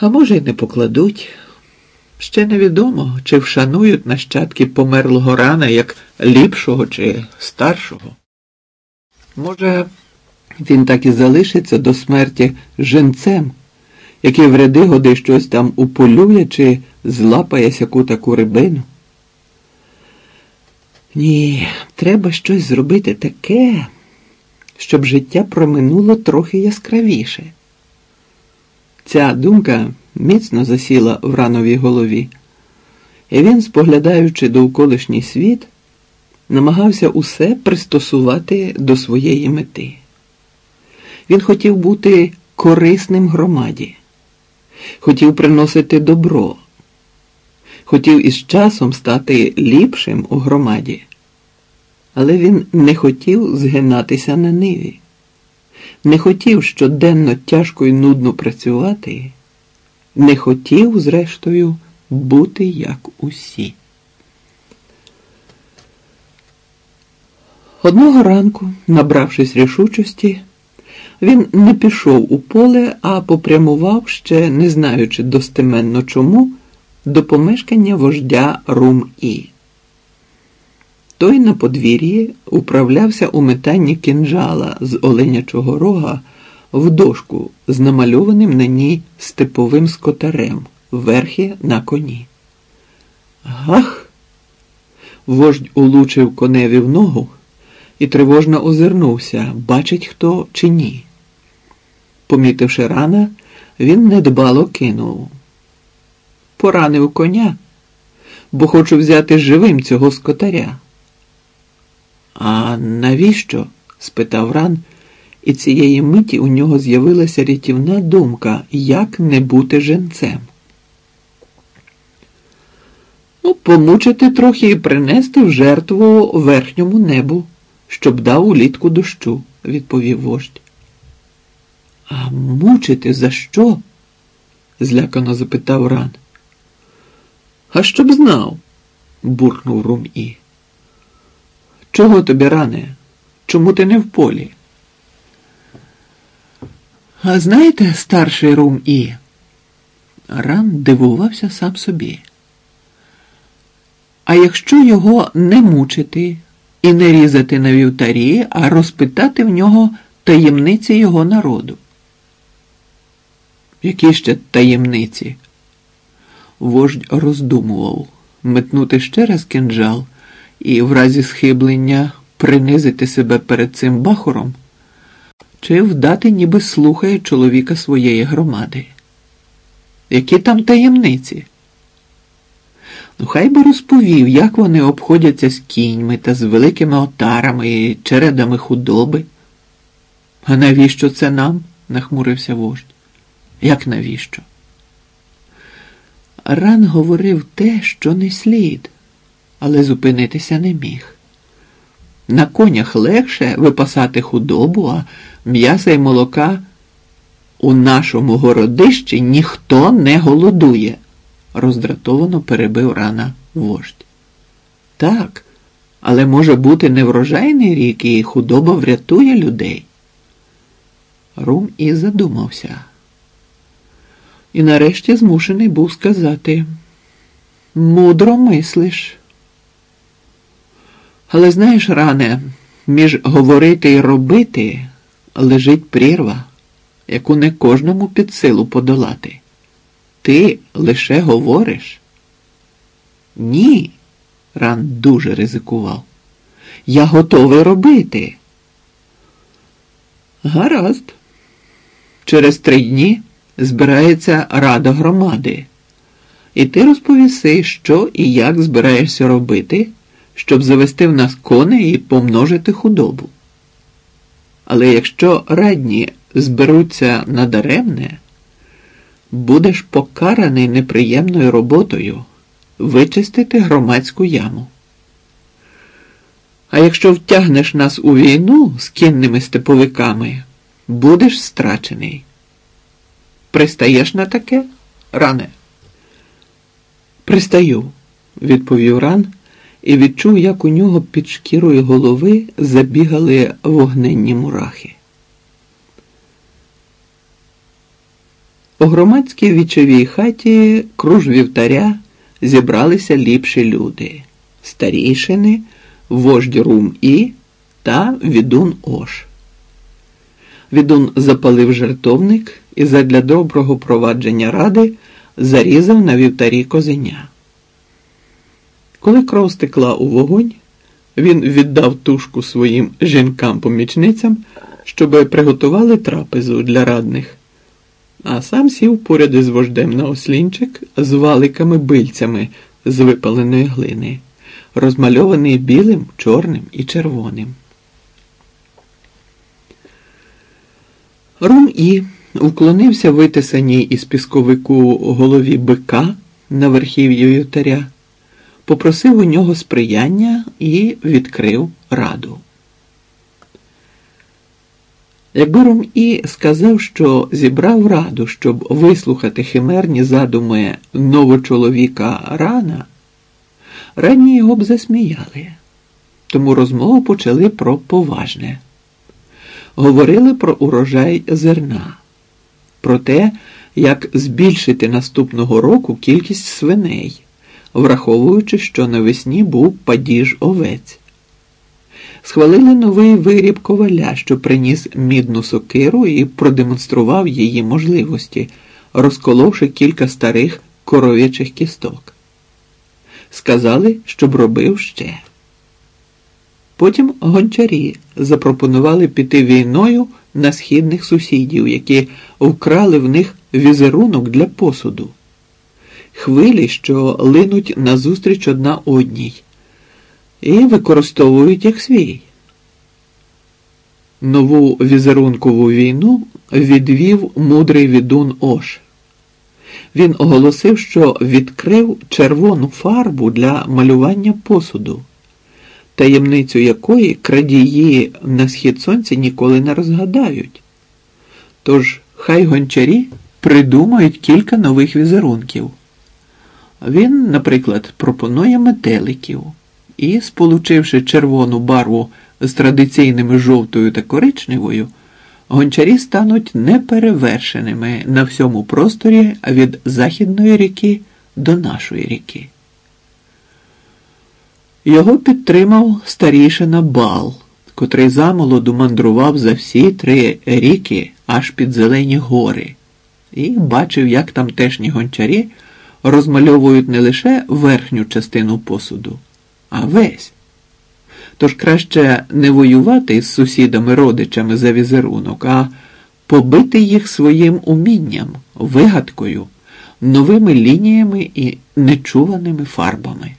А може, й не покладуть. Ще невідомо, чи вшанують нащадки померлого рана як ліпшого чи старшого. Може, він так і залишиться до смерті женцем, який в ряди годи щось там уполює чи злапає сяку таку рибину. Ні, треба щось зробити таке, щоб життя проминуло трохи яскравіше. Ця думка міцно засіла в рановій голові, і він, споглядаючи довколишній світ, намагався усе пристосувати до своєї мети. Він хотів бути корисним громаді, хотів приносити добро, хотів із часом стати ліпшим у громаді, але він не хотів згинатися на ниві, не хотів щоденно тяжко і нудно працювати, не хотів, зрештою, бути як усі. Одного ранку, набравшись рішучості, він не пішов у поле, а попрямував, ще не знаючи достеменно чому, до помешкання вождя Рум-І. Той на подвір'ї управлявся у метанні кінжала з оленячого рога в дошку з намальованим на ній степовим скотарем, верхи на коні. Гах! Вождь улучив коневі в ногу і тривожно озирнувся, бачить хто чи ні. Помітивши рана, він недбало кинув. Поранив коня, бо хочу взяти живим цього скотаря. А навіщо? спитав ран, і цієї миті у нього з'явилася рятівна думка, як не бути женцем. Ну, помучити трохи і принести в жертву верхньому небу, щоб дав улітку дощу, відповів вождь. А мучити за що? злякано запитав ран. А щоб знав, буркнув Рум-І. Чого тобі ране? Чому ти не в полі? А знаєте, старший Рум-І? Ран дивувався сам собі. А якщо його не мучити і не різати на вівтарі, а розпитати в нього таємниці його народу? Які ще таємниці? Вождь роздумував метнути ще раз кинджал і в разі схиблення принизити себе перед цим бахором, чи вдати, ніби слухає чоловіка своєї громади. Які там таємниці? Ну, хай би розповів, як вони обходяться з кіньми та з великими отарами і чередами худоби. А навіщо це нам? нахмурився вождь. Як навіщо? Ран говорив те, що не слід, але зупинитися не міг. На конях легше випасати худобу, а м'яса й молока у нашому городищі ніхто не голодує, роздратовано перебив рана вождь. Так, але може бути неврожайний рік, і худоба врятує людей. Рум і задумався. І нарешті змушений був сказати мудро мислиш. Але знаєш, ране, між говорити і робити лежить прірва, яку не кожному під силу подолати. Ти лише говориш? Ні, ран дуже ризикував. Я готовий робити. Гаразд. Через три дні збирається рада громади, і ти розповіси, що і як збираєшся робити, щоб завести в нас коней і помножити худобу. Але якщо радні зберуться надаремне, будеш покараний неприємною роботою вичистити громадську яму. А якщо втягнеш нас у війну з кінними степовиками, будеш страчений. Пристаєш на таке, ране? Пристаю, відповів ран і відчув, як у нього під шкірою голови забігали вогненні мурахи. У громадській вічовій хаті круж вівтаря зібралися ліпші люди старішини, вождь Рум І та відун Ош. Відун запалив жертовник і задля доброго провадження ради зарізав на вівтарі козеня. Коли кров стекла у вогонь, він віддав тушку своїм жінкам-помічницям, щоб приготували трапезу для радних, а сам сів поряд із вождем на ослінчик з валиками-бильцями з випаленої глини, розмальований білим, чорним і червоним. Рум І уклонився витисаній із пісковику голові бика на верхів'ї вівтаря, попросив у нього сприяння і відкрив раду. Якби Рум І сказав, що зібрав раду, щоб вислухати химерні задуми новочоловіка рана, ранні його б засміяли, тому розмову почали про поважне. Говорили про урожай зерна, про те, як збільшити наступного року кількість свиней, враховуючи, що навесні був падіж овець. Схвалили новий виріб коваля, що приніс мідну сокиру і продемонстрував її можливості, розколовши кілька старих коров'ячих кісток. Сказали, щоб робив ще. Потім гончарі запропонували піти війною на східних сусідів, які вкрали в них візерунок для посуду, хвилі, що линуть назустріч одна одній, і використовують як свій. Нову візерункову війну відвів мудрий відун Ош. Він оголосив, що відкрив червону фарбу для малювання посуду таємницю якої крадії на схід сонця ніколи не розгадають. Тож хай гончарі придумають кілька нових візерунків. Він, наприклад, пропонує метеликів і, сполучивши червону барву з традиційними жовтою та коричневою, гончарі стануть неперевершеними на всьому просторі від Західної ріки до нашої ріки. Його підтримав старішина Бал, котрий замолоду мандрував за всі три ріки аж під Зелені гори, і бачив, як тамтешні гончарі розмальовують не лише верхню частину посуду, а весь. Тож краще не воювати з сусідами-родичами за візерунок, а побити їх своїм умінням, вигадкою, новими лініями і нечуваними фарбами.